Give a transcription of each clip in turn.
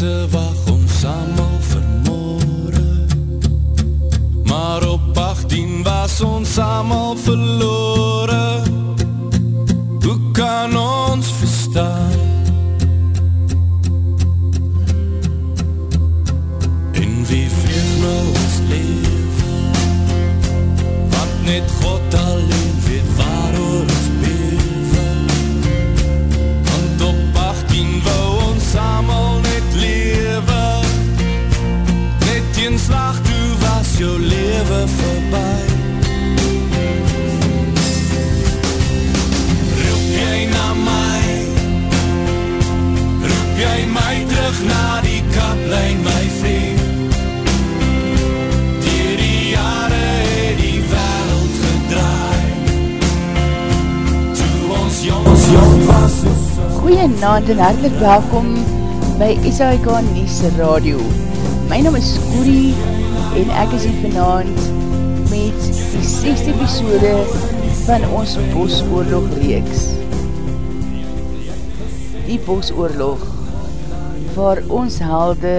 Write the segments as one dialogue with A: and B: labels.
A: mense wacht
B: Goeienaand en hartelijk welkom by SAIK Nies Radio. My naam is Corrie en ek is hier vanavond met die 6 episode van ons Bosoorlog reeks. Die Bosoorlog waar ons helde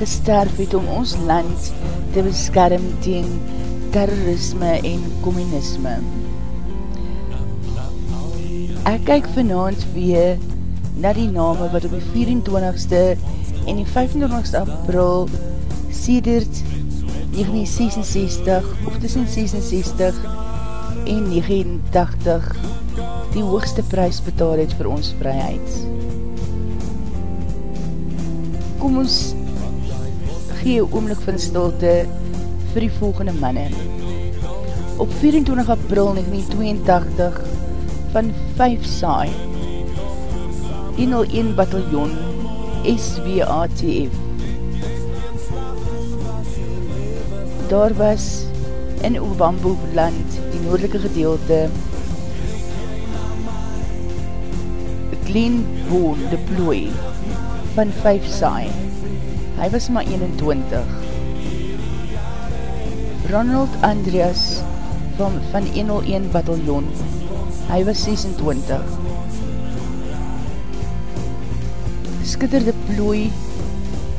B: gesterf het om ons land te beskerm teen terrorisme en communisme. Ek kyk vanavond weer na die name wat op die 24ste en die 25ste april sedert 1966 of tussen 66 en 89 die hoogste prijs betaal het vir ons vryheid. Kom ons gee oomlik van stilte vir die volgende manne. Op 24 april 1982 van 5 saai 101 bataljon SWATF Daar was in Oobambo land die noordelike gedeelte Glenn Boon de plooi van 5 saai. Hy was maar 21 Ronald Andreas van, van 101 bataljon hy was 26 Skitter de plooi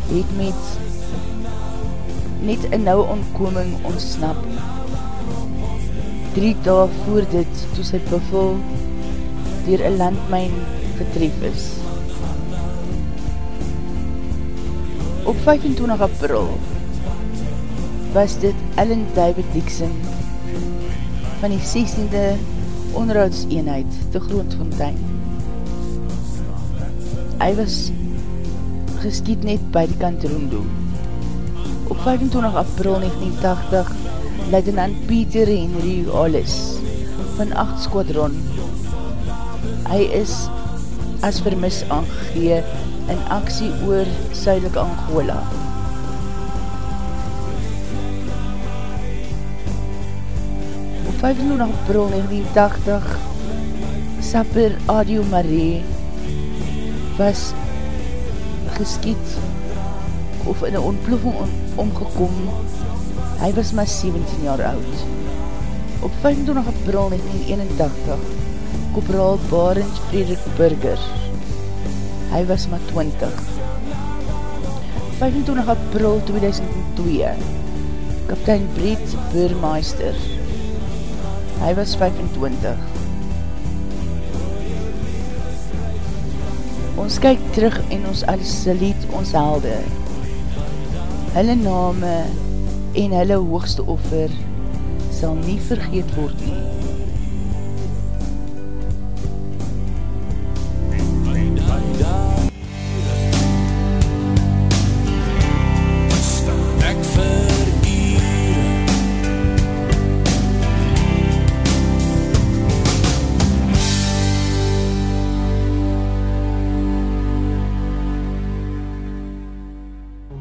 B: het met net een nou ontkoming ontsnap. Drie dae voor dit, toe sy buffel dier een landmijn getref is. Op 25 april was dit Ellen David Dixon van die 16e onderhoudseenheid te Grondfontein. Hy was geskiet net by die kant Rondo. Op 25 april 1980 Luitenant Peter Henry Hollis van 8 Squadron. Hy is as vermis aangegee in aksie oor Suidelike Angola. Op 25 april 1980 Sapper Adio Marie was geskiet of in een ontploffing on, omgekom. Hy was maar 17 jaar oud. Op 25 april 1981, Kopraal Barend Frederik Burger. Hy was maar 20. 25 april 2002, Kaptein Brett Burmeister. Hy was 25. Ons kyk terug en ons saliet ons helde. Hulle name en hulle hoogste offer sal nie vergeet word nie.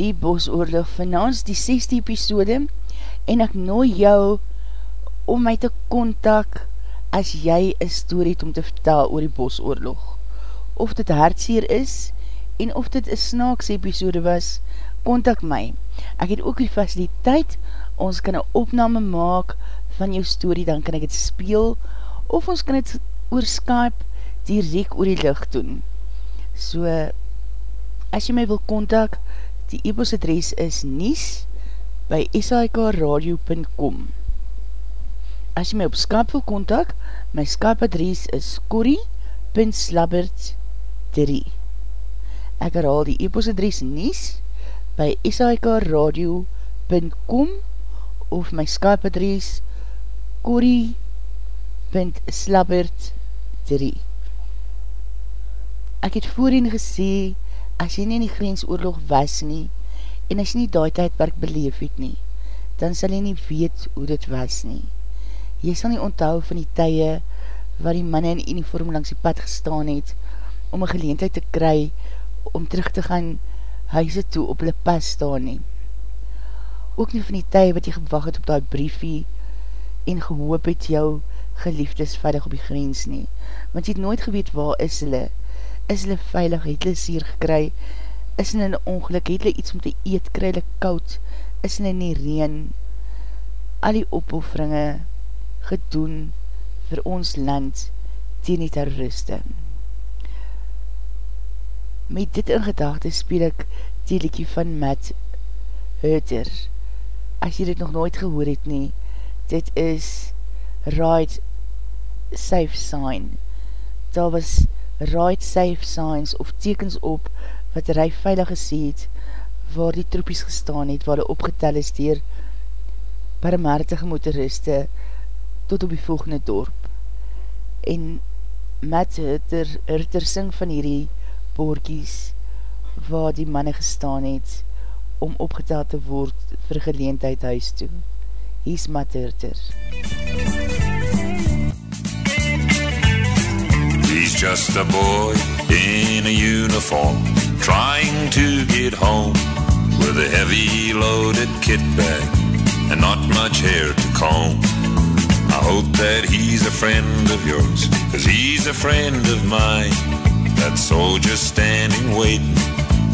B: die bosoorlog vanans die 6 episode en ek nooi jou om my te kontak as jy een story het om te vertel oor die bosoorlog. Of dit hartseer is en of dit een snaaks episode was, kontak my. Ek het ook die faciliteit, ons kan een opname maak van jou story, dan kan ek het speel, of ons kan het oor Skype direct oor die licht doen. So, as jy my wil kontak, Die e-post adres is nies by sikradio.com As jy my op Skype wil kontak, my Skype adres is corrie.slabbert3 Ek herhaal die e-post adres nies by sikradio.com of my Skype adres corrie.slabbert3 Ek het voorheen gesê as jy nie in die grensoorlog was nie, en as jy nie die tijdperk beleef het nie, dan sal jy nie weet hoe dit was nie. Jy sal nie onthou van die tye waar die manne in uniform langs die pad gestaan het, om een geleentheid te kry, om terug te gaan huise toe op hulle pas staan nie. Ook nie van die tye wat jy gewag het op die briefie, en gehoop het jou geliefdes veilig op die grens nie, want jy het nooit geweet waar is hulle, is hulle veilig, het hulle sier gekry, is hulle in ongeluk, het hulle iets om te eet, kry hulle koud, is hulle in die reen, al die opofferinge gedoen vir ons land teen die terroriste. Met dit in gedachte speel ek die liekie van Matt Hurter. As jy dit nog nooit gehoor het nie, dit is Ride Safe Sign. Daar was right safe signs of tekens op wat rij veilig gesê het waar die troepies gestaan het, waar hulle opgetel is dier barmhartige motoriste tot op die volgende dorp. En Matt Hutter, Hutter sing van hierdie boorkies waar die manne gestaan het om opgetel te word vir geleentheid huis toe. Hier is Matt Hutter.
C: He's just a boy in a uniform trying to get home with a heavy loaded kit bag and not much hair to comb. I hope that he's a friend of yours, cause he's a friend of mine. That soldier standing waiting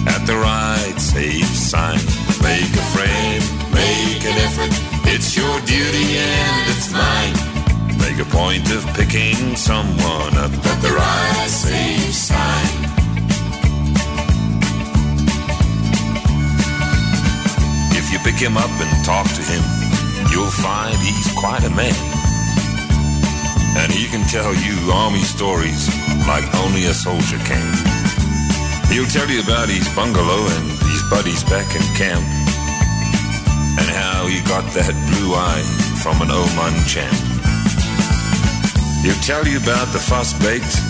C: at the right safe sign. Make a friend, make an effort. It's your duty and it's mine. Make a point of picking someone up at the right safe sign. If you pick him up and talk to him, you'll find he's quite a man. And he can tell you army stories like only a soldier can. He'll tell you about his bungalow and his buddies back in camp. And how he got that blue eye from an Oman champ. He'll tell you about the fuss baked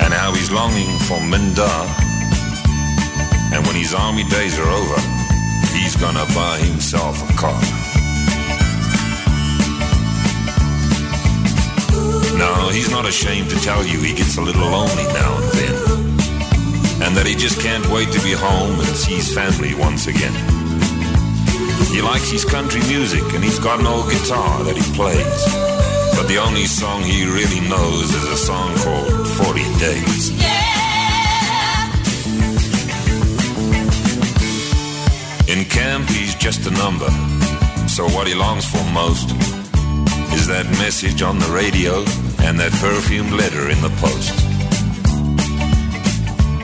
C: and how he's longing for Mindar. And when his army days are over, he's gonna buy himself a car. No, he's not ashamed to tell you he gets a little lonely now and then. And that he just can't wait to be home and see his family once again. He likes his country music and he's got an old guitar that he plays. But the only song he really knows is a song called 40 Days. Yeah. In camp, he's just a number. So what he longs for most is that message on the radio and that perfumed letter in the post.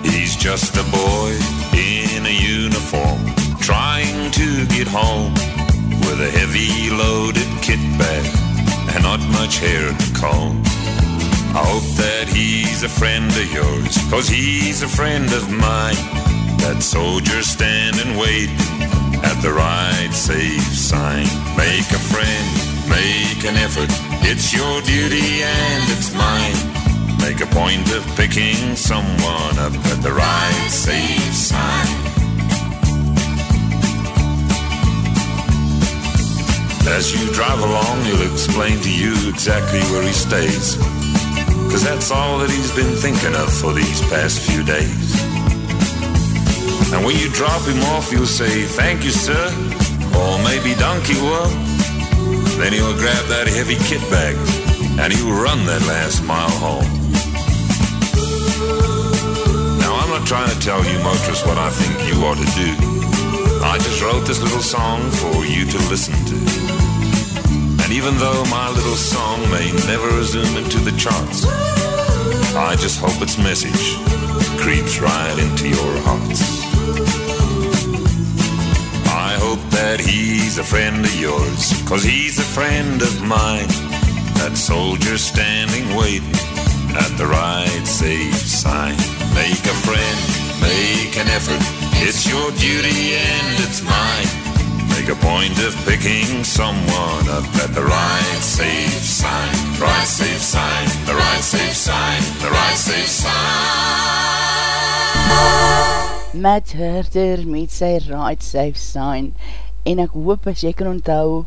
C: He's just a boy in a uniform trying to get home with a heavy loaded kit bag and not much hair to comb. I hope that he's a friend of yours, cause he's a friend of mine. That soldier standing waiting at the right safe sign. Make a friend, make an effort. It's your duty and it's mine. Make a point of picking someone up at the right safe sign. As you drive along, he'll explain to you exactly where he stays. Cause that's all that he's been thinking of for these past few days. And when you drop him off, you'll say, Thank you, sir. Or maybe donkey well. Then he'll grab that heavy kit bag and he'll run that last mile home. Now, I'm not trying to tell you, motorists, what I think you ought to do. I just wrote this little song for you to listen to. Even though my little song may never zoom into the charts, I just hope its message creeps right into your hearts. I hope that he's a friend of yours, cause he's a friend of mine. That soldier standing waiting at the right safe sign. Make a friend, make an effort. It's your duty and it's mine. Make a point of picking someone up at the right safe sign. Right safe sign, the right safe sign, the right safe sign.
B: Matt Herter met sy right safe sign en ek hoop as jy kan onthou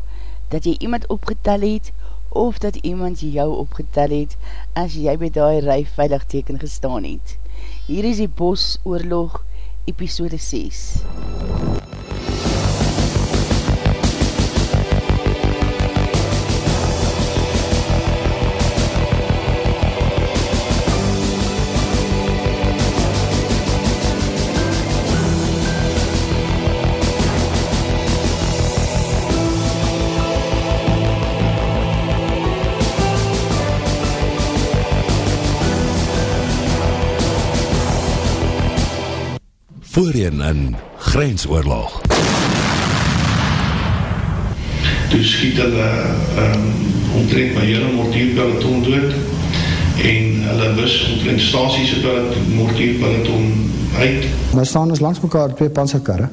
B: dat jy iemand opgetel het of dat iemand jou opgetel het as jy by die rij veilig teken gestaan het. Hier is die Bos Oorlog episode 6.
D: Voorheen in Grensoorlog.
E: Toe skiet hulle um, omtrent my hele mortierpeloton dood en hulle wis omtrent staties het mortierpeloton uit.
F: Maar staan ons langs mekaar twee panserkarre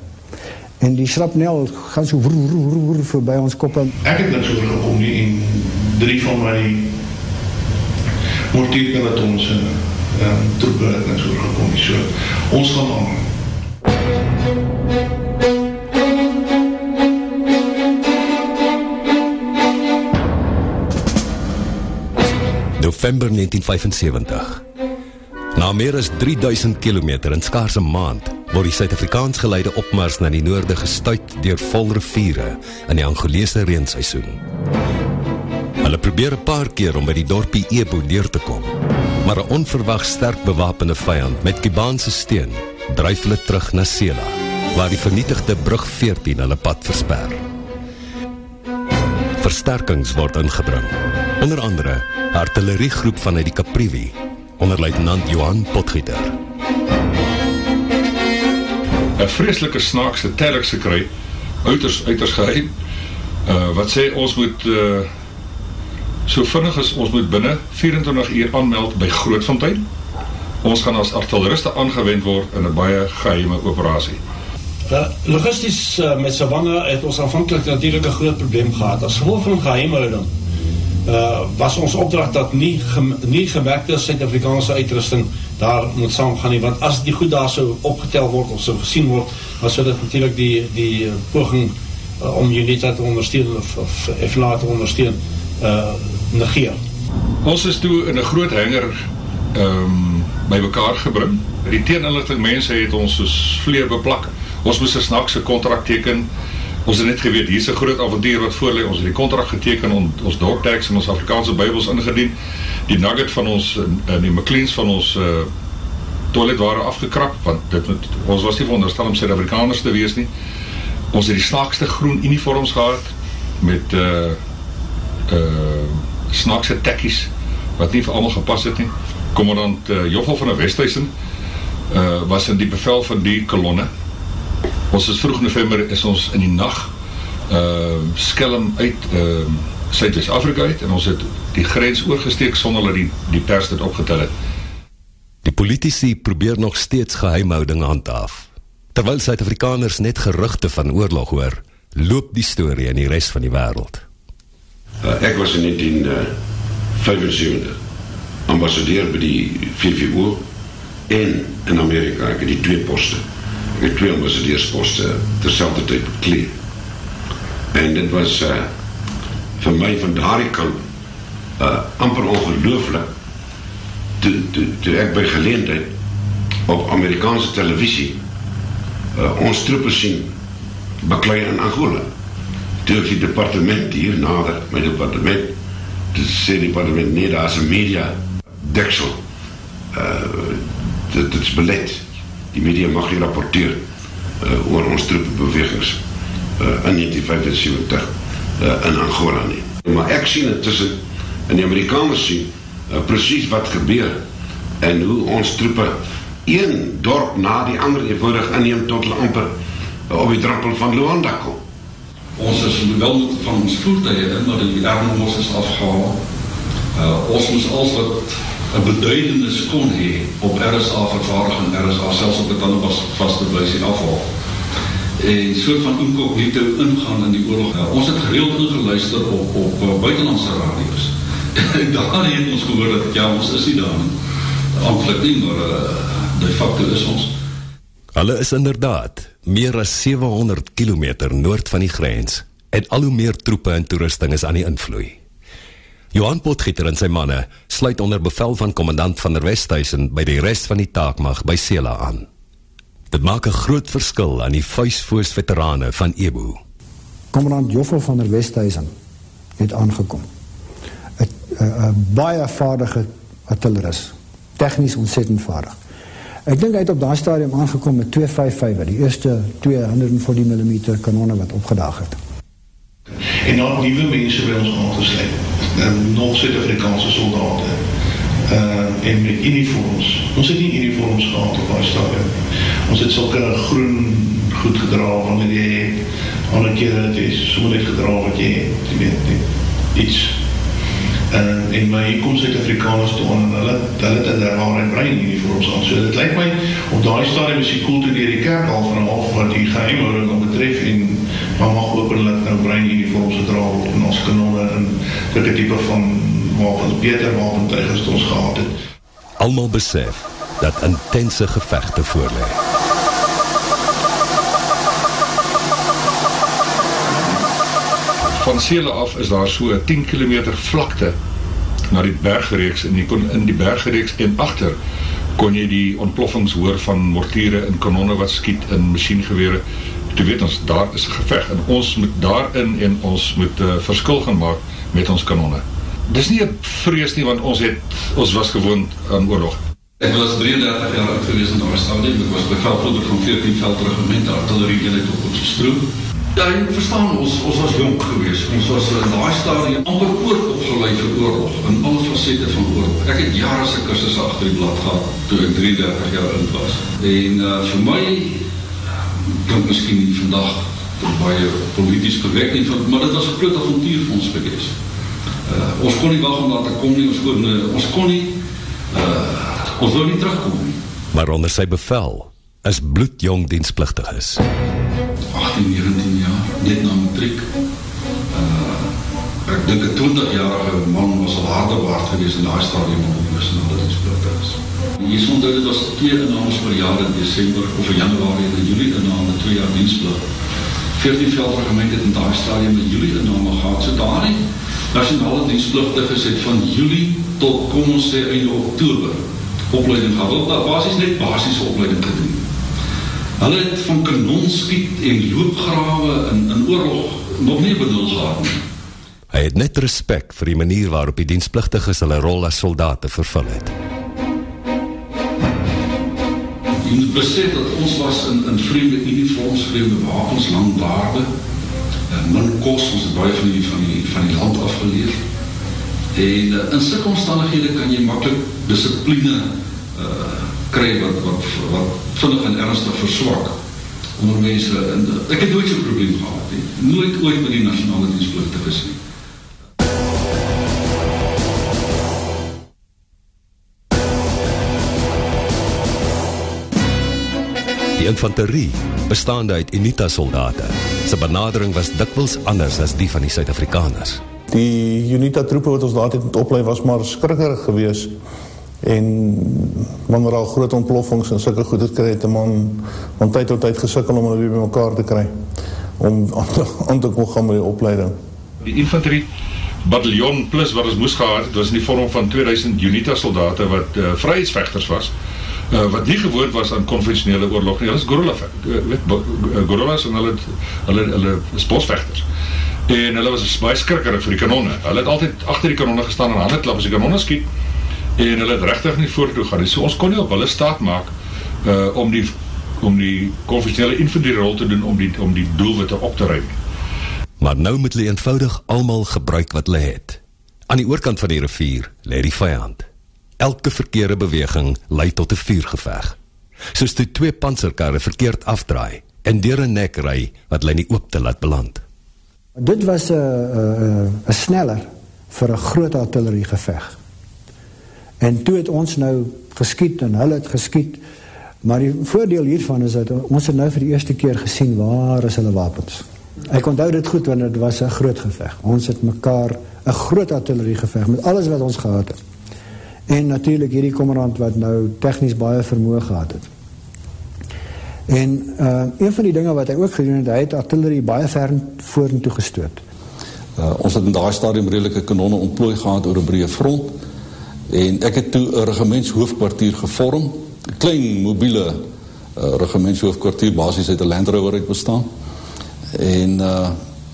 F: en die schrapnel gaan so vroer, vroer, vroer, voorbij ons koppe.
E: Ek het niks oorgekom nie en drie van my mortierpelotons en um, troepen het niks oorgekom nie. So, ons gaan aan.
D: November 1975. Na meer as 3000 kilometer in skaars 'n maand word die Suid-Afrikaans geleide opmars na die noorde gestuit deur vol riviere in die Angolese reenseisoen. Hulle probeer een paar keer om by die dorpie Ebo deur te kom, maar een onverwacht sterk bewapende vijand met Kibaanse steen drijf hulle terug na Sela, waar die vernietigde brug 14 hulle pad versper. Versterkings word ingebring, onder andere artilleriegroep vanuit die Caprivi, onder luitenant Johan Potgieter.
G: Een vreselike snaakse telks gekry, uiters, uiters geheim, uh, wat sê ons moet uh, so vinnig as ons moet binnen 24 uur aanmeld by Grootfontein, ons gaan as artilleriste aangewend word in een baie geheime operatie.
H: Uh, logistisch uh, met Savanna het ons aanvankelijk natuurlijk een groot probleem gehad. As gevolg van geheimhouding uh, was ons opdracht dat nie, gem nie gemerkte Suid-Afrikaanse uitrusting daar moet saamgaan nie, want as die goed daar so opgetel word of so gesien word, dan so dat natuurlijk die, die poging uh, om UNITA te ondersteun of, of FNA te ondersteun uh, negeer.
G: Ons is toe in een groot hanger um, by mekaar gebring. Die teeninlichting mense het ons soos vleer beplak. Ons moes een snakse contract teken. Ons het net geweet, hier is een groot avontuur wat voorleeg. Ons het die contract geteken, on, ons dogtags en ons Afrikaanse bybels ingedien. Die nugget van ons, en die McLeans van ons uh, toilet waren afgekrap, want dit moet, ons was nie veronderstel om Zuid-Afrikaners te wees nie. Ons het die snaakste groen uniforms gehad, met uh, uh, snaakse tekkies, wat nie vir allemaal gepas het nie commandant uh, Joffel van der Westhuizen uh, was in die bevel van die kolonne. Ons is vroeg november is ons in die nacht uh, skelm uit uh, Suid-West-Afrika uit en ons het die grens oorgesteek sonder dat die, die pers dit opgetel het.
D: Die politici probeer nog steeds geheimhouding handhaaf. Terwyl Suid-Afrikaners net geruchte van oorlog hoor, loop die story in die rest van die wereld.
I: Uh, ek was in 1975 ambassadeur by die VVO en in Amerika, ek het die twee poste ek het twee ambassadeursposte terselfde tyd beklee en dit was uh, vir my van daardie kant uh, amper ongelooflik. Toe, toe, toe ek by geleendheid op Amerikaanse televisie uh, ons troepen sien beklei in Angola. Toe ek die departement hier nader my departement toe sê die departement nee, daar is een media deksel. Uh, dit, dit is belet die media mag nie rapporteer uh, oor ons troepenbewegings uh, in 1975 uh, in Angola nie. Maar ek sien het tussen in die Amerikaners sien uh, precies wat gebeur en hoe ons troepen een dorp na die ander eenvoudig inneem tot hulle amper uh, op die drappel van Luanda kom.
J: Ons is wel van ons voertuig maar die arme ons is afgehaal. Uh, ons moes alles wat een beduidenis kon hee op RSA vervaardiging, RSA selfs op het dan was vaste en afval. En soort van incognito ingaan in die oorlog. Ja, ons het gereeld ingeluister op, op, op buitenlandse radio's. En daar het ons gehoor dat ja, ons is nie daar nie. Amtelijk nie, maar uh, de facto is ons.
D: Hulle is inderdaad meer as 700 kilometer noord van die grens en al hoe meer troepe en toerusting is aan die invloei. Johan Potgieter en sy manne sluit onder bevel van commandant van der Westhuizen by die rest van die taakmag by Sela aan. Dit maak een groot verskil aan die vuistvoers veterane van Ebo.
F: Commandant Joffel van der Westhuizen het aangekom. Een baie vaardige artillerist, technisch ontzettend vaardig. Ek denk hy het op die stadium aangekom met 255, die eerste 240 mm kanone wat opgedaag het.
E: En dan nieuwe mense by ons aangesluit. Um, nog Suid-Afrikaanse soldaten uh, en met uniforms. Ons het nie uniforms gehad op die stadion ons het sulke groen goed gedra wanneer jy ander keer het is so net gedra wat jy het. Jy weet iets uh, en my hier kom Suid-Afrikaners toe en hulle, hulle het in der haar en brein uniforms aan so dit lyk my op die stadion is die koelte dier die kerk al van af wat die geheimhouding al betref en maar mag openlik nou brein uniforms gedra word en ons kanone en dit type van wapens, beter wapentuigers ons gehad het.
D: Almal besef dat intense gevechte voorleid.
G: Van Seele af is daar so 10 km vlakte na die bergreeks en jy kon in die bergreeks en achter kon jy die ontploffings hoor van mortiere en kanonne wat skiet in machiengewere. Toe weet ons, daar is geveg en ons moet daarin en ons moet uh, verskil gaan maak met ons kanonne. Dis nie een vrees nie, want ons, het, ons was gewoond aan oorlog.
J: Ek was 33 jaar oud gewees in stadium, ek was bevelvoerder van 14 veldregiment, artillerie eenheid op ons stroom. Ja, jy verstaan, ons, ons was jong gewees, ons was in die stadium amper oor opgeleid vir oorlog, in alle facette van oorlog. Ek het jare sy kursus achter die blad gehad, toe ek 33 jaar oud was. En uh, vir my, klink miskien nie vandag, baie politisch gewek nie, maar dit was een groot avontuur vir ons gewees. Uh, ons kon nie wacht om daar te kom nie, ons kon, uh, ons kon nie, uh, ons wil nie terugkom nie.
D: Maar onder sy bevel is bloedjong dienstplichtig is.
J: 18, 19 jaar, net na matriek. Uh, ek dink een 20-jarige man was al harde waard gewees in die stadium om die nationale dienstplichtig is. Hier onthoud, het was twee innames per jaar in december, of in januari en in juli inname, twee jaar dienstplichtig. 14 veldregement het in die stadium in juli inname gehad, so daar nie nationale dienstplichtig is het van juli tot, kom ons sê, einde oktober, opleiding gehad. Wat daar basis net basis opleiding gedoen. Hulle het van kanonskiet en loopgrawe in, in oorlog nog nie bedoel gehad nie.
D: Hy het net respect vir die manier waarop die dienstplichtiges hulle rol as soldaten vervul het.
J: Jy moet besef dat ons was in, in vreemde uniforms, vreemde wapens, langbaarde, min kost, ons het baie van die, van die, van die land afgeleerd. En uh, in sikke omstandighede kan jy makkelijk discipline uh, kry wat, wat, wat vinnig en ernstig verswak onder mense. En, ek het nooit so'n probleem gehad. He. Nooit ooit met die nationale dienstplicht te gesien.
D: Die infanterie, bestaande uit UNITA soldaten, sy benadering was dikwels anders as die van die Suid-Afrikaners
K: die UNITA troepe wat ons daar het opleid was maar skrikkerig gewees en wanneer al groot ontploffings en sikke goed het kry het man van tyd tot tyd gesikkel om hulle weer by mekaar te kry. Om aan te, aan te kon gaan met die opleiding.
G: Die infanterie bataljon plus wat ons moes gehad het was in die vorm van 2000 UNITA soldaten wat uh, vryheidsvechters was. Uh, wat nie gewoond was aan konventionele oorlog nie, hulle is gorilla uh, gorillas en hulle, hulle, hulle is bosvechters. En hulle was baie skrikkerig vir die kanonne. Hulle het altyd achter die kanonne gestaan en handen klap as die kanonne skiet en hulle het rechtig nie voortoe gaan. So ons kon nie op hulle staat maak uh, om die om die konventionele infantierol te doen om die, om die doelwitte op te ruim.
D: Maar nou moet hulle eenvoudig allemaal gebruik wat hulle het. Aan die oorkant van die rivier leid die vijand. Elke verkeerde beweging leid tot een vuurgeveg. Soos die twee panserkarre verkeerd afdraai en dier een nek rij wat hulle nie oop te laat beland.
F: Dit was een sneller vir een groot artillerie geveg. En toe het ons nou geskiet en hulle het geskiet, maar die voordeel hiervan is dat ons het nou vir die eerste keer gesien waar is hulle wapens. Ek onthou dit goed, want het was een groot geveg. Ons het mekaar een groot artillerie geveg, met alles wat ons gehad het. En natuurlijk hierdie kommerand wat nou technisch baie vermoe gehad het. En uh, een van die dinge wat hy ook gedoen het, hy het artillerie baie ver voor en toe gestoot.
L: Uh, ons het in die stadium redelike kanonne ontplooi gehad oor een breie front en ek het toe een regimentshoofdkwartier gevorm, een klein mobiele uh, regimentshoofdkwartier, basis uit een landrower uit bestaan en uh,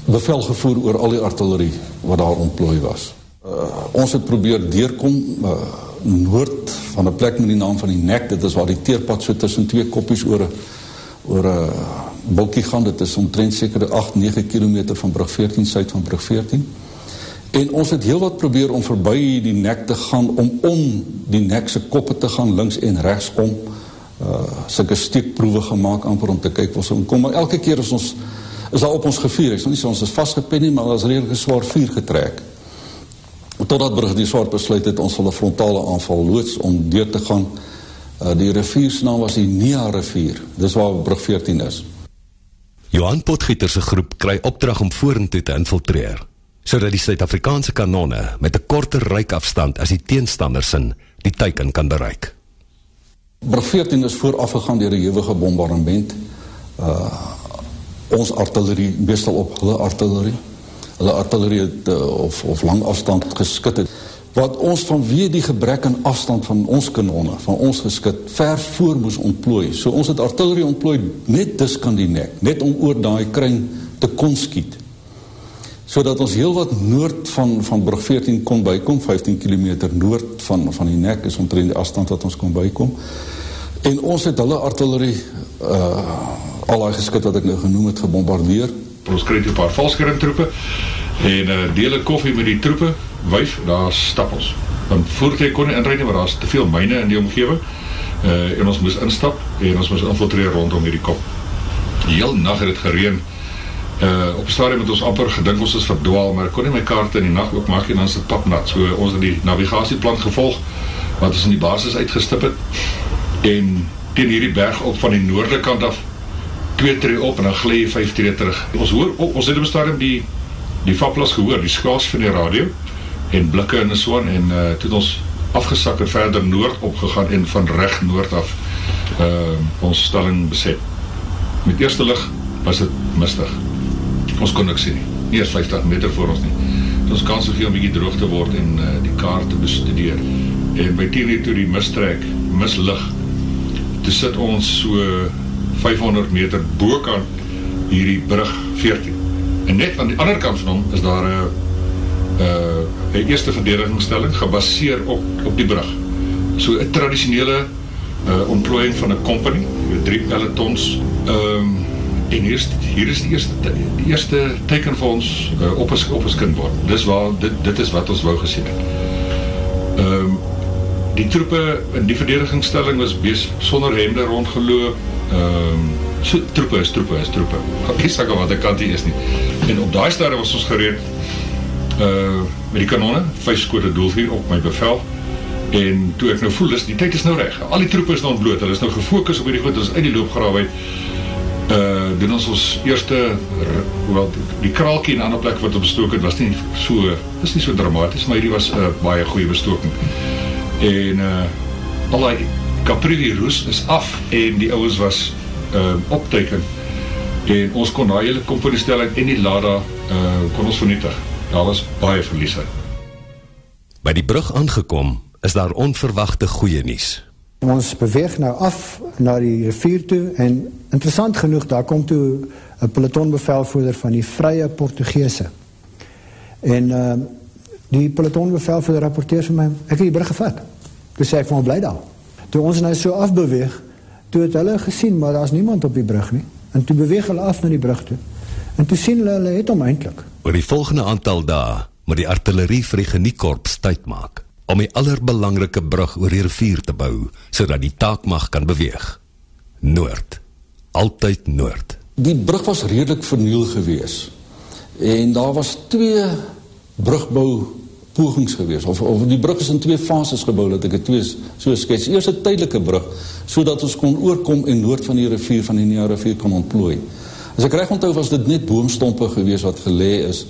L: bevel gevoer oor al die artillerie wat daar ontplooi was. Uh, ons het probeer deurkom uh, noord van een plek met die naam van die nek, dit is waar die teerpad so tussen twee koppies oor oor een bokkie gaan, dit is omtrent sekere 8-9 kilometer van brug 14, suid van brug 14. En ons het heel wat probeer om voorbij die nek te gaan, om om die nekse koppe te gaan, links en rechts om, uh, sikke steekproewe gemaakt amper om te kyk wat ons kom. Maar elke keer is ons, is daar op ons gevier, ek sal nie sê ons is vastgepen nie, maar ons is redelijk zwaar vier getrek. Totdat brug die zwaar besluit het, ons sal een frontale aanval loods om deur te gaan, Uh, die riviersnaam was die Nia rivier, dis waar brug 14 is.
D: Johan Potgieterse groep kry opdrag om vorentoe te infiltreer, so dat die Suid-Afrikaanse kanonne met een korter reikafstand as die teenstanders in die teiken kan bereik.
L: Brug 14 is voorafgegaan dier die hevige bombardement, uh, ons artillerie, meestal op hulle artillerie, hulle artillerie het, uh, of, of lang afstand geskit het, wat ons vanweer die gebrek en afstand van ons kanone, van ons geskit, ver voor moes ontplooi. So ons het artillerie ontplooi net dis kan die nek, net om oor die kring te kon skiet. So dat ons heel wat noord van, van Brug 14 kon bykom, 15 kilometer noord van, van die nek is omtrent die afstand wat ons kon bykom. En ons het hulle artillerie, uh, al die geskit wat ek nou genoem het, gebombardeer.
G: Ons kreeg een paar valskermtroepen en uh, dele koffie met die troepen, wijf, daar stap ons. Want voertuig kon nie inrijd nie, maar daar is te veel myne in die omgeving. Uh, en ons moes instap en ons moes infiltreer rondom hierdie kop. Die heel nacht het gereen. Uh, op die stadium het ons amper gedink ons is verdwaal, maar ek kon nie my kaart in die nacht ook maak en dan is het pap nat. So ons het die navigatieplan gevolg, wat ons in die basis uitgestip het. En teen hierdie berg op van die noorde kant af, twee tree op en dan glee jy vijf tree terug. Ons hoor, ons het op die stadium die, die vaplas gehoor, die skaas van die radio, en blikke in die swan en uh, toe ons afgesak en verder noord opgegaan en van recht noord af uh, ons stelling beset. Met eerste licht was het mistig. Ons kon niks sien nie. Nie eens 50 meter voor ons nie. Ons kans gegeen om bykie droog te word en uh, die kaart te bestudeer. En by 10 uur toe die mistrek, mislig, toe sit ons so 500 meter boekant hierdie brug 14. En net aan die ander kant van hom is daar een uh, uh, een eerste verdedigingsstelling gebaseer op, op die brug. So een traditionele uh, ontplooiing van een company, drie pelotons, um, en hier is, hier is die eerste, die eerste teken vir ons uh, op een op kind word. Dis waar, dit, dit is wat ons wou gesien het. Um, die troepe in die verdedigingsstelling was bees, sonder hemde rondgeloop, um, so, troepe is troepe is troepe. Ek nie sakke wat ek kant hier is nie. En op die stare was ons gereed uh, met die kanone, vijf skote doelvuur op my bevel, en toe ek nou voel, is, die tyd is nou reg, al die troepen is nou ontbloot, hulle is nou gefokus op die goed, hulle is uit die loopgraaf uit, uh, doen ons ons eerste, wel, die kraalkie in ander plek wat bestook het, was nie so, is nie so dramatisch, maar hierdie was uh, baie goeie bestoking. En uh, al die Caprivi roes is af, en die ouwens was uh, opteken, en ons kon die hele komponiestelling en die lada uh, kon ons vernietig daar was baie verliese.
D: By die brug aangekom, is daar onverwachte goeie nies.
F: Ons beweeg nou af na die rivier toe en interessant genoeg, daar kom toe een pelotonbevelvoerder van die vrye Portugese. En uh, die pelotonbevelvoerder rapporteer vir my, ek het die brug gevat. Toe sê ek van, blij daar. Toe ons nou so afbeweeg, toe het hulle gesien, maar daar is niemand op die brug nie. En toe beweeg hulle af na die brug toe. En toe sien hulle, hulle het om eindelijk.
D: Oor die volgende aantal dae moet die artillerie vir die geniekorps tyd maak om die allerbelangrike brug oor die rivier te bou, so dat die taakmag kan beweeg. Noord. Altyd Noord.
L: Die brug was redelijk verniel gewees. En daar was twee brugbou pogings gewees. Of, of die brug is in twee fases gebouw, dat ek het twee so skets. Eerst een tydelike brug, so ons kon oorkom en noord van die rivier, van die Nia rivier kon ontplooi. As ek recht onthou was dit net boomstompe gewees wat gelee is,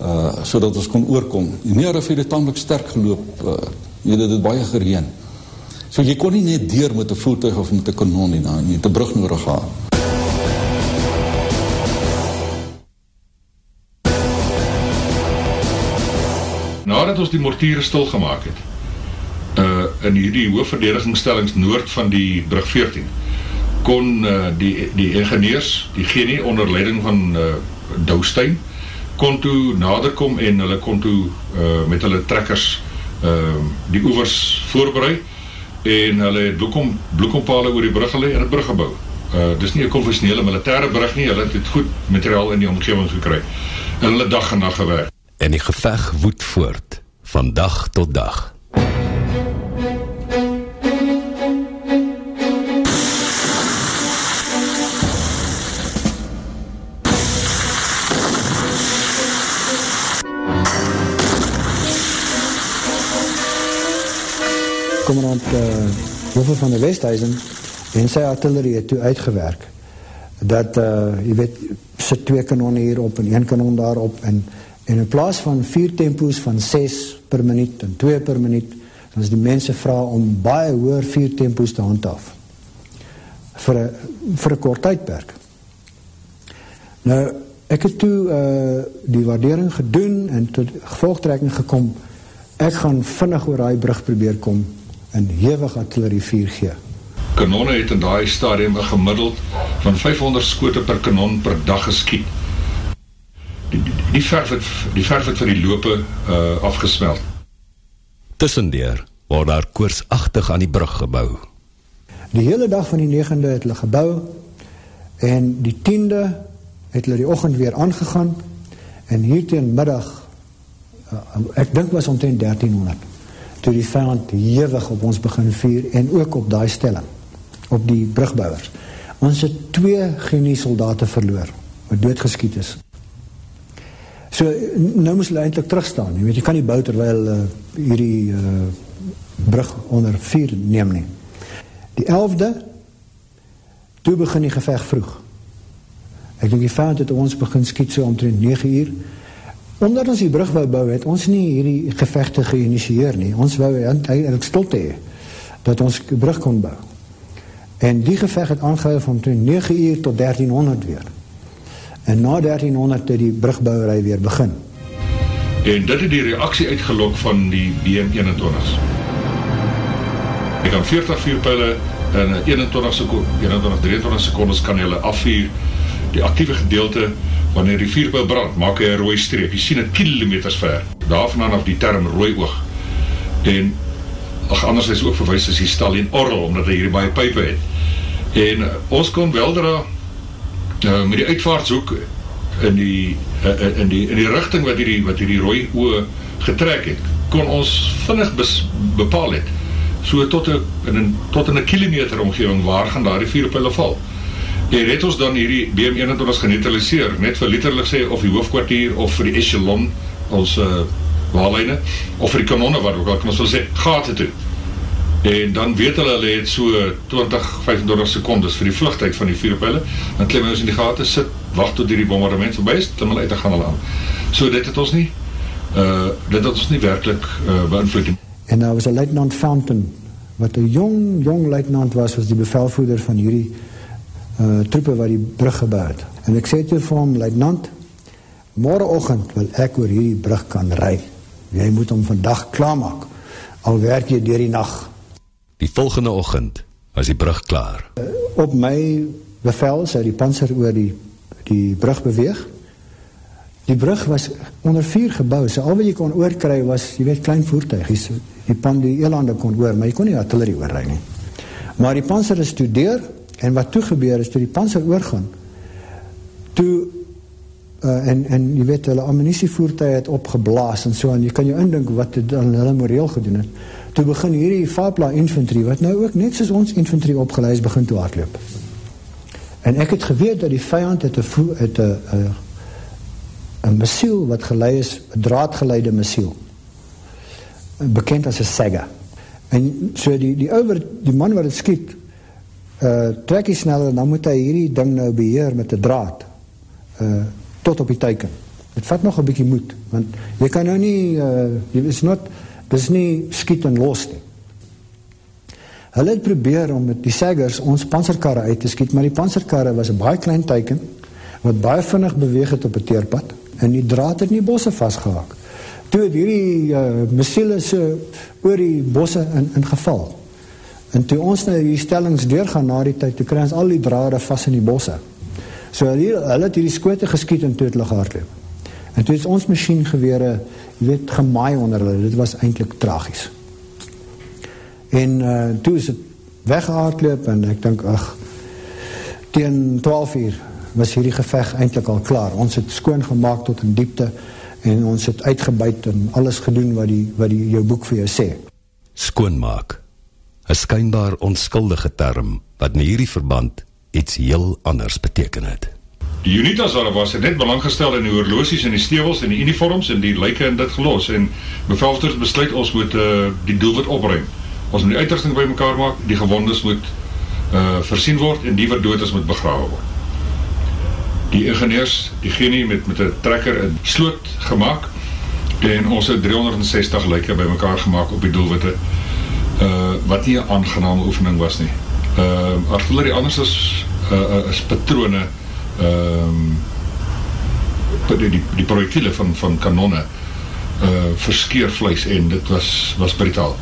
L: uh, so dat ons kon oorkom. Die neerrivier het tamelijk sterk geloop, uh, jy het het baie gereen. So jy kon nie net deur met een voertuig of met een kanon nie, nou, nie te brug nodig gaan.
G: Nadat ons die mortiere stilgemaak het, uh, in die hoofverdedigingsstellings noord van die brug 14, kon uh, die, die ingenieurs, die genie onder leiding van uh, Douwstein, kon toe naderkom en hulle kon toe uh, met hulle trekkers uh, die oevers voorbereid en hulle het bloekom, bloekompale oor die brug gelee en het brug gebouw. Uh, dit is nie een conventionele militaire brug nie, hulle het het goed materiaal in die omgeving gekry. En hulle dag en nacht gewerkt.
D: En die geveg woed voort, van dag tot dag.
F: Commandant uh, Joffel van der Westhuizen en sy artillerie het toe uitgewerk dat, uh, jy weet, sit twee kanon hier op en een kanon daarop en, en in plaas van vier tempo's van 6 per minuut en 2 per minuut, dan is die mense vraag om baie hoer vier tempo's te handhaf vir een kort tijdperk. Nou, ek het toe uh, die waardering gedoen en tot gevolgtrekking gekom Ek gaan vinnig oor die brug probeer kom en hewig artillerie vuur gee.
G: Kanonne het in daai stadium 'n gemiddeld van 500 skote per kanon per dag geskiet. Die die, die verf het die verf het vir die lope uh, afgesmelt.
D: Tussendeur word daar koorsagtig aan die brug gebou.
F: Die hele dag van die 9de het hulle gebou en die 10de het hulle die oggend weer aangegaan en hier teen middag uh, ek dink was omtrent 1300 toe die vyand hewig op ons begin vuur en ook op daai stelling op die brugbouwers. Ons het twee genie soldate verloor, wat doodgeskiet is. So, nou moes hulle eindelijk terugstaan. Je weet, jy kan nie bou terwijl uh, hierdie uh, brug onder vier neem nie. Die elfde, toe begin die gevecht vroeg. Ek denk die vijand het ons begin skiet so omtrent 9 uur. Omdat ons die brug wou bou, het ons nie hierdie gevechte geïnitieer nie. Ons wou eindelijk stilte hee, dat ons brug kon bou. En die gevecht het aangehou van 9 uur tot 1300 weer. En na 1300 het die brugbouwerij weer begin.
G: En dit het die reaksie uitgelok van die BM-21's. Ek kan 40 vuurpijle in 21 seconde, 21, 23 secondes kan hulle afvuur die actieve gedeelte wanneer die vuurpijl brand, maak hy een rooi streep. Jy sien het kilometers ver. Daarvan af die term rooi oog. En ach, anders is ook verwijs as die Stalin Orl, omdat hy hier baie pijpe het. En uh, ons kon weldra uh, met die uitvaartshoek in die, uh, in die, in die richting wat die, wat die rooi oe getrek het, kon ons vinnig bes, bepaal het, so tot in een, tot in een kilometer omgeving waar gaan daar die vierpille val. En het ons dan hierdie BM21 geneutraliseer, net vir literlig sê, of die hoofdkwartier, of vir die echelon, ons uh, waarlijne, of vir die kanonne waar ook al kan ons wel sê, gaat het toe. En dan weet hulle, hulle het so 20, 25 secondes vir die vluchtheid van die vierpijle, dan klim ons in die gaten, sit, wacht tot die bombardement voorbij is, klim hulle uit en gaan hulle aan. So dit het ons nie, uh, dit het ons nie werkelijk uh, beïnvloed.
F: En daar was een luitenant Fountain, wat een jong, jong luitenant was, was die bevelvoerder van hierdie uh, troepe waar die brug gebouw het. En ek sê toe vir hom, luitenant, morgenochtend wil ek oor hierdie brug kan rij. Jy moet hom vandag klaarmak, al werk jy dier die nacht.
D: Die volgende ochend was die brug klaar.
F: Uh, op my bevel sou die panser oor die, die brug beweeg. Die brug was onder vier gebouw, so al wat jy kon oorkry was, jy weet, klein voertuig, die, die, pan, die elande kon oor, maar jy kon nie artillerie oorrij nie. Maar die panser is toe deur, en wat toe gebeur is, toe die panser oorgaan, toe uh, en, en jy weet, hulle ammunisievoertuig het opgeblaas en so, en jy kan jou indink wat het dan hulle moreel gedoen het, toe begin hierdie Fabla infantry, wat nou ook net soos ons infantry opgeleid is, begin toe hardloop. En ek het geweet dat die vijand het een, het een, een missiel wat geleid is, een draadgeleide missiel, bekend as een Sega. En so die, die ouwer, die man wat het skiet, uh, trek hy sneller, dan moet hy hierdie ding nou beheer met die draad, uh, tot op die teiken. Het vat nog een bykie moed, want jy kan nou nie, uh, jy is not, dit is nie skiet en los nie. Hulle het probeer om met die seggers ons panserkarre uit te skiet, maar die panserkarre was een baie klein teiken, wat baie vinnig beweeg het op die teerpad, en die draad het nie bosse vastgehaak. Toe het hierdie uh, missiele so oor die bosse in, in geval. En toe ons nou die stellings deurgaan na die tyd, toe kry ons al die drade vast in die bosse. So hier, hulle het hierdie skote geskiet en toe het hulle gehaardloop. En toe is ons machinegewere, jy weet, gemaai onder hulle. Dit was eindelijk tragies. En uh, toe is het weggehaardloop en ek denk, ach, tegen 12 uur was hierdie gevecht eindelijk al klaar. Ons het skoon gemaakt tot in diepte en ons het uitgebuid en alles gedoen wat die, wat die jou boek vir jou sê.
D: Skoonmaak, een skynbaar onskuldige term, wat in hierdie verband iets heel anders beteken het.
G: Die unitas waar was het net belang gestel in die oorloosies en die stevels en die uniforms en die lyke en dit gelos en bevelsters besluit ons moet uh, die doelwit opruim. Ons moet die uitrusting by mekaar maak, die gewondes moet uh, versien word en die wat dood is moet begrawe word. Die ingenieurs, die genie met, met een trekker in sloot gemaakt en ons het 360 lyke by mekaar gemaakt op die doelwitte uh, wat nie een aangename oefening was nie. Uh, artillerie anders is, uh, is patrone um, die, die, die projectiele van, van kanonne uh, verskeervlees en dit was, was brutaal.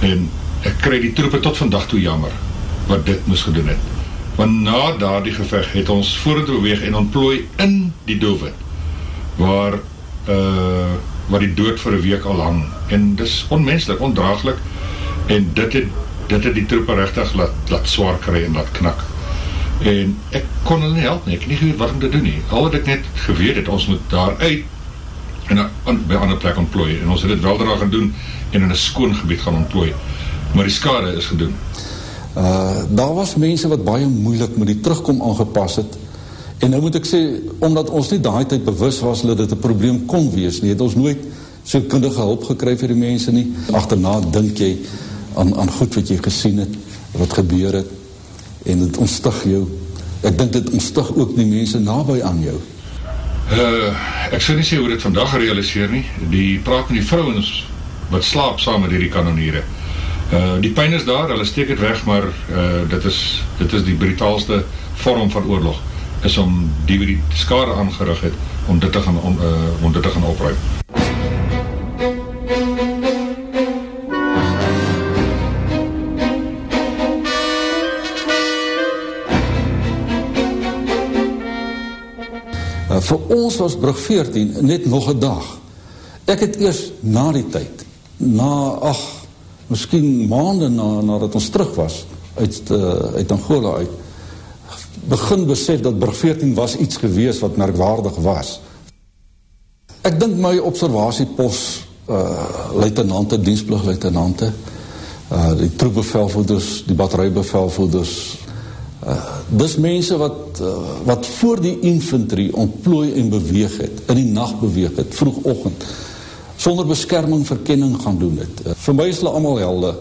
G: En ek kry die troepe tot vandag toe jammer wat dit moes gedoen het. Want na daar die geveg het ons voort beweeg en ontplooi in die doelwit waar uh, waar die dood vir een week al hang en dis onmenslik, ondraaglik en dit het, dit het die troepe rechtig laat, laat zwaar kry en laat knak. En ek kon hulle nie help nie, ek nie geweet wat om te doen nie. Al wat ek net geweet het, ons moet daar uit en aan, by ander plek ontplooi. En ons het dit weldra gaan doen en in een skoon gebied gaan ontplooi. Maar die skade is gedoen.
L: Uh, daar was mense wat baie moeilik met die terugkom aangepas het. En nou moet ek sê, omdat ons nie daai tyd bewus was dat dit een probleem kon wees nie, het ons nooit so kundige hulp gekry vir die mense nie. Achterna dink jy aan, aan goed wat jy gesien het, wat gebeur het en het ontstig jou. Ek dink dit ontstig ook die mense nabij aan jou.
G: Uh, ek sê nie sê hoe dit vandag gerealiseer nie. Die praat met die vrouwens wat slaap saam met die kanoniere. Uh, die pijn is daar, hulle steek het weg maar uh, dit, is, dit is die brutaalste vorm van oorlog is om die wie die skade aangerig het om dit te gaan, om, uh, om dit te gaan opruim
L: vir ons was brug 14 net nog een dag. Ek het eers na die tyd, na, ach, miskien maanden na, nadat ons terug was, uit, uh, uit Angola uit, begin besef dat brug 14 was iets gewees wat merkwaardig was. Ek dink my observatiepos, uh, luitenante, dienstplug luitenante, uh, die troebevelvoeders, die batterijbevelvoeders, Uh, dis mense wat, uh, wat voor die infantry ontplooi en beweeg het, in die nacht beweeg het, vroeg ochend, sonder beskerming verkenning gaan doen het. Uh, vir my is hulle allemaal helde.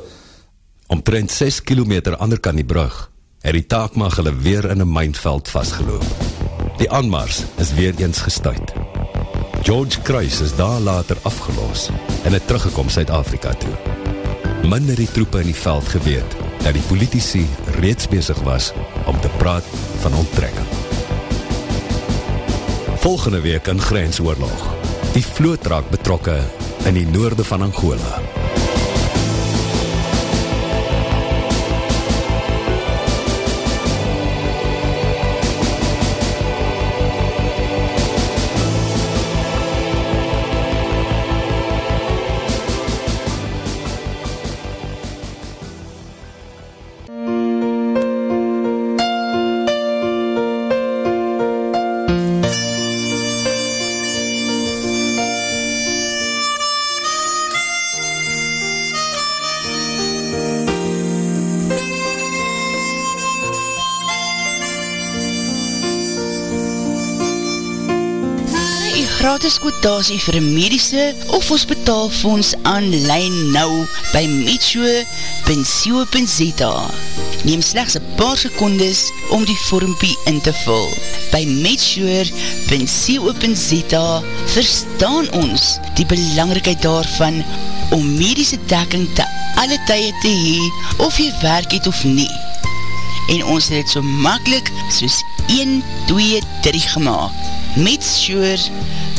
D: Omtrent 6 kilometer ander kan die brug, het die taakmag hulle weer in een mijnveld vastgeloop. Die aanmars is weer eens gestuid. George Kruis is daar later afgeloos en het teruggekom Suid-Afrika toe. Minder die troepe in die veld geweet, dat die politici reeds bezig was om te praat van onttrekking. Volgende week in Grensoorlog, die vloot raak betrokke in die noorde van Angola.
B: Gratis kwotasie vir medische of hospitaalfonds aanlijn nou by metshoe.co.za Neem slechts een paar secondes om die vormpie in te vul. By metshoe.co.za verstaan ons die belangrikheid daarvan om medische dekking te alle tye te hee of jy werk het of nie. En ons het het so makkelijk soos 1, 2, 3 gemaakt. Metshoe.co.za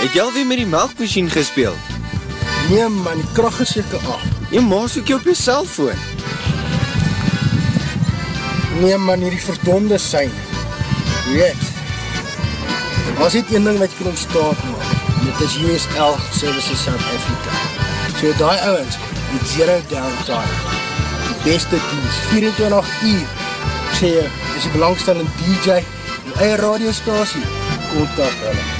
M: Het jy alweer met die melkmachine gespeel?
N: Nee man, die kracht is jyke af.
M: Jy maas ook jy op jy cellfoon.
N: Nee man, hier die verdonde sein. Weet, was niet een ding wat jy kan omstaat man. Dit is USL Services South Africa. So die ouwens, die zero downtime. Die beste dienst, 24 uur. Ek sê jy, is die belangstellende DJ, die eie radiostasie, kontak hulle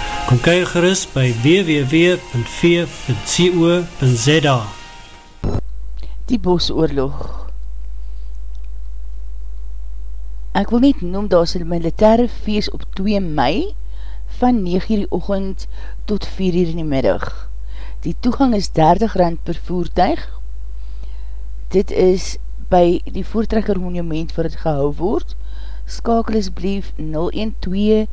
O: Kom kyk gerust by www.v.co.za
B: Die Bosoorlog Ek wil net noem, daar is een militaire feest op 2 mei van 9 uur die ochend tot 4 uur in die middag. Die toegang is 30 rand per voertuig. Dit is by die voertrekker monument waar het gehou word. Skakel is blief 012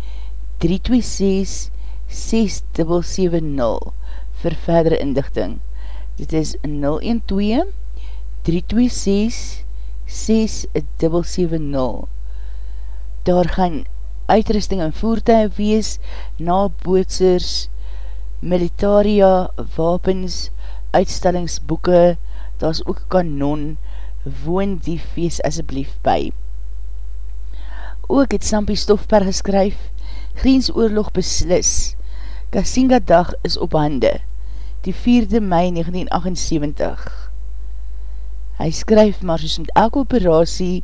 B: 326 6770 vir verdere indigting. Dit is 012 326 6770 Daar gaan uitrusting en voertuig wees na bootsers, militaria, wapens, uitstellingsboeke, daar is ook kanon, woon die feest asjeblief by. Ook het Sampie Stofper geskryf, Grensoorlog beslis, Kasinga dag is op hande, die 4de mei 1978. Hy skryf maar soos met elke operatie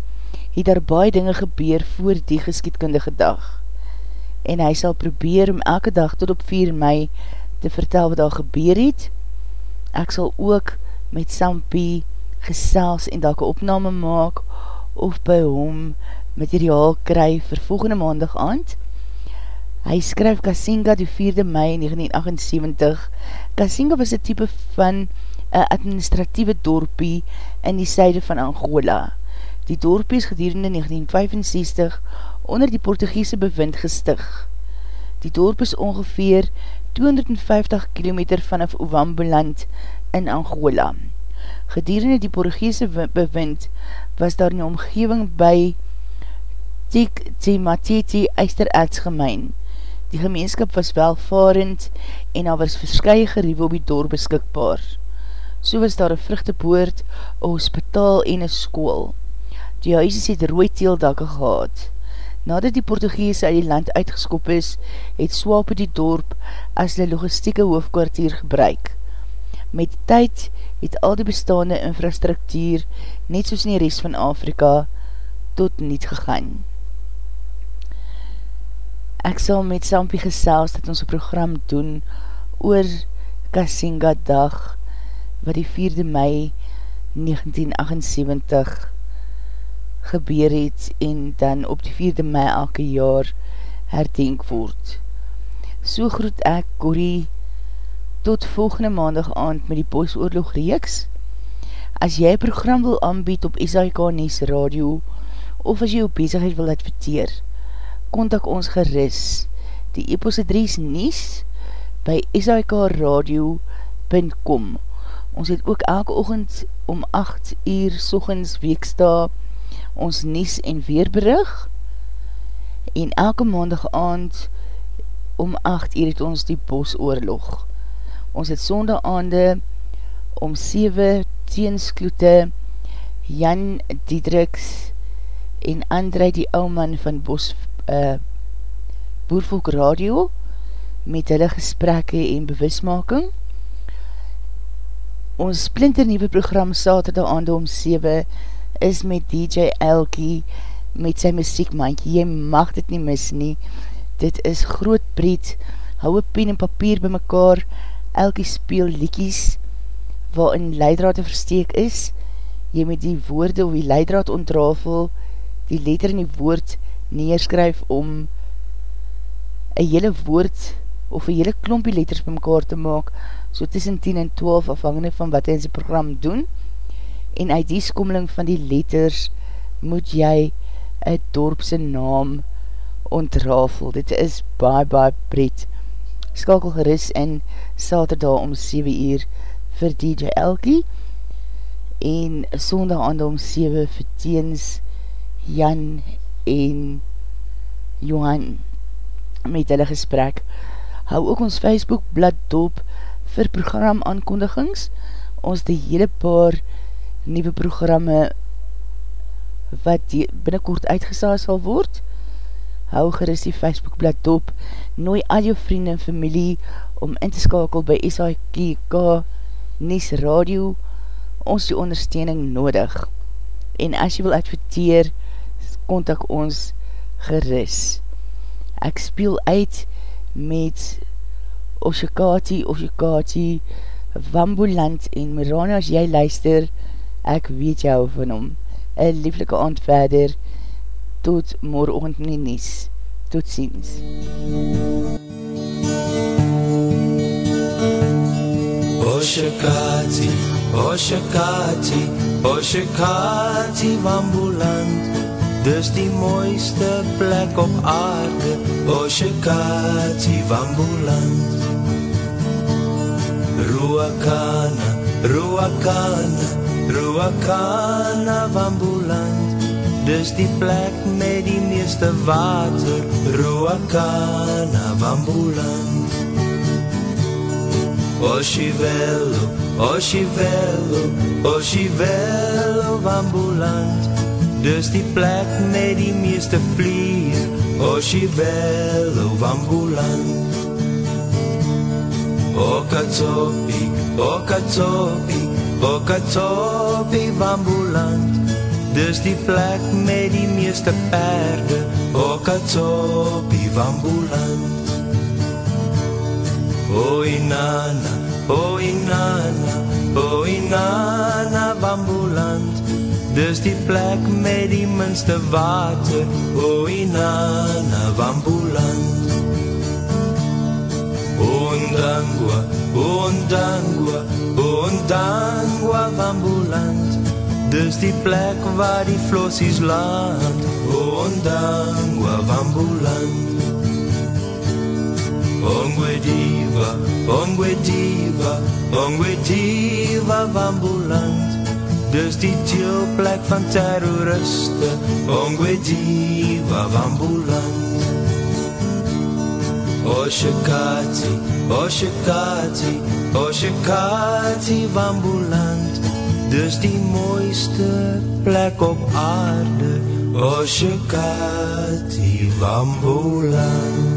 B: het daar baie dinge gebeur voor die geskietkundige dag. En hy sal probeer om elke dag tot op 4 mei te vertel wat daar gebeur het. Ek sal ook met Sampie gesels en dalke opname maak of by hom materiaal kry vir volgende maandag aand. Hy skryf Kasinga die 4de mei 1978. Kasinga was een type van een administratieve dorpie in die syde van Angola. Die dorpie is gedurende 1965 onder die Portugiese bewind gestig. Die dorp is ongeveer 250 km vanaf Ovambeland in Angola. Gedurende die Portugiese bewind was daar in die omgeving by Tek Tematete Eistererts gemeen. Die gemeenskap was welvarend en daar was verskye geriewe op die dorp beskikbaar. So was daar een vruchteboord, een hospitaal en een school. Die huises het rooi teeldakke gehad. Nadat die Portugeese uit die land uitgeskop is, het Swape die dorp as die logistieke hoofdkwartier gebruik. Met tyd het al die bestaande infrastruktuur, net soos in die rest van Afrika, tot niet gegaan. Ek sal met Sampie gesels dat ons een program doen oor Kasinga dag wat die 4de mei 1978 gebeur het en dan op die 4de mei elke jaar herdenk word. So groet ek Corrie tot volgende maandag aand met die Bosoorlog reeks. As jy program wil aanbied op SAIK Nes Radio of as jy op bezigheid wil adverteer, kontak ons geris. Die e-post adres nies by sikradio.com Ons het ook elke ochend om 8 uur sochens weeksta ons nies en weerberig en elke maandag aand om 8 uur het ons die bosoorlog. Ons het sonde aande om 7 teenskloete Jan Diedriks en André die ouman van Bosveer uh, Boervolk Radio met hulle gesprekke en bewismaking. Ons splinter nieuwe program Saterdag aande om 7 is met DJ Elkie met sy muziekmandje. Jy mag dit nie mis nie. Dit is groot breed. Hou een pen en papier by mekaar. Elkie speel liekies waarin leidraad te versteek is. Jy met die woorde of die leidraad ontrafel, die letter in die woord neerskryf om een hele woord of een hele klompie letters by mekaar te maak, so tussen 10 en 12 afhangende van wat hy in sy program doen, en uit die skommeling van die letters moet jy een dorpse naam ontrafel. Dit is baie, baie pret. Skakel geris in saterdag om 7 uur vir DJ Elkie en sondag aand om 7 vir teens Jan en Johan met hulle gesprek. Hou ook ons Facebook blad dop vir program aankondigings. Ons die hele paar nieuwe programme wat binnenkort uitgesaal sal word. Hou gerust die Facebook blad dop. Nooi al jou vrienden en familie om in te skakel by SIKK Nies Radio. Ons die ondersteuning nodig. En as jy wil adverteer, kontak ons gerust ek speel uit met Oshikati, Oshikati, Wambuland en Mirana, as jy luister, ek weet jou van hom. Een lieflike aand verder, tot morgen nie nies. Tot ziens.
P: Oshikati, Oshikati, Oshikati, Wambuland, Dis die mooiste plek op aarde Oshikati Wambuland Ruakana, Ruakana, Ruakana Wambuland Dis die plek met die meeste water Ruakana Wambuland Oshivelo, Oshivelo, Oshivelo Wambuland Dis die plek met die meeste vlier Oshivelo Wambuland Okatopi, Okatopi, Okatopi Wambuland Dis die plek met die meeste perde. Okatopi Wambuland Oi nana, oi nana, oi nana Wambuland Dis die plek met die minste water O inana Wambuland Ondangwa, Ondangwa, Ondangwa Wambuland Dis die plek waar die flossies land Ondangwa Wambuland Ongwe diva, ongwe diva, ongwe diva Wambuland Dis die teelplek van terroriste Ongwediva Wambuland Oshikati, Oshikati, Oshikati Wambuland Dis die mooiste plek op aarde Oshikati Wambuland